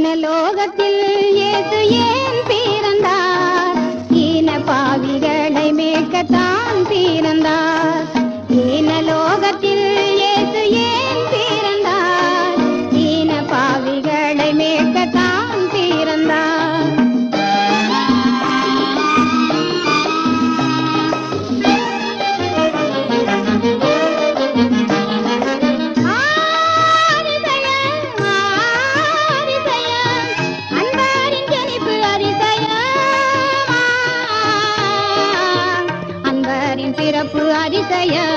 இனலோகத்தில் இயேசு ஏன் பிறந்தார்? இன பாவிகளை மேற்கத்தான் பிறந்தார். பிறப்பு அதிசயம்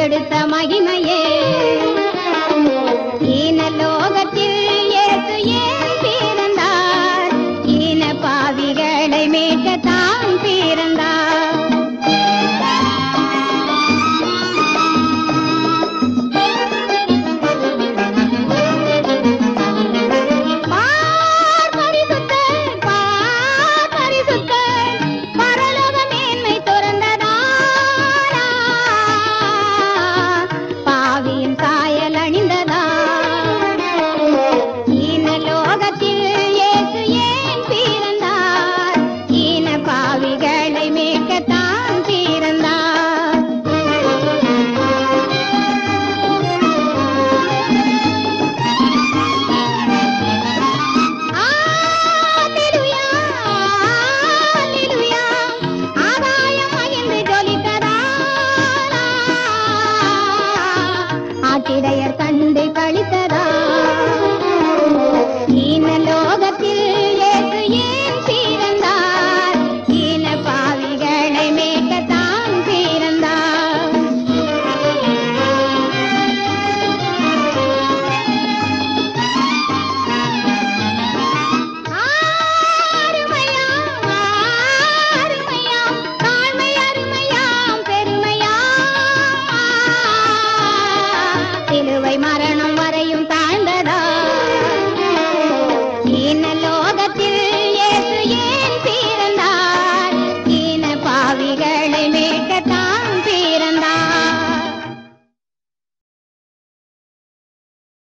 எடுத்த மகிமைய கிடையர்